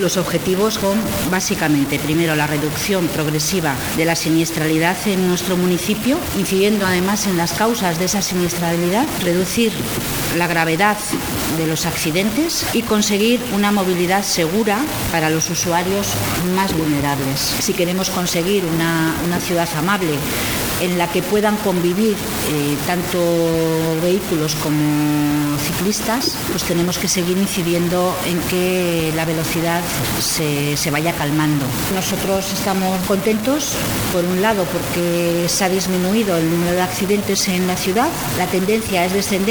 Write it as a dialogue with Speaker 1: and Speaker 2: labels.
Speaker 1: Los objetivos son básicamente, primero, la reducción progresiva de la siniestralidad en nuestro municipio, incidiendo además en las causas de esa siniestralidad, reducir la gravedad de los accidentes y conseguir una movilidad segura para los usuarios más vulnerables. Si queremos conseguir una, una ciudad amable, en la que puedan convivir eh, tanto vehículos como ciclistas, pues tenemos que seguir incidiendo en que la velocidad se, se vaya calmando. Nosotros estamos contentos, por un lado, porque se ha disminuido el número de accidentes en la ciudad, la tendencia es descendente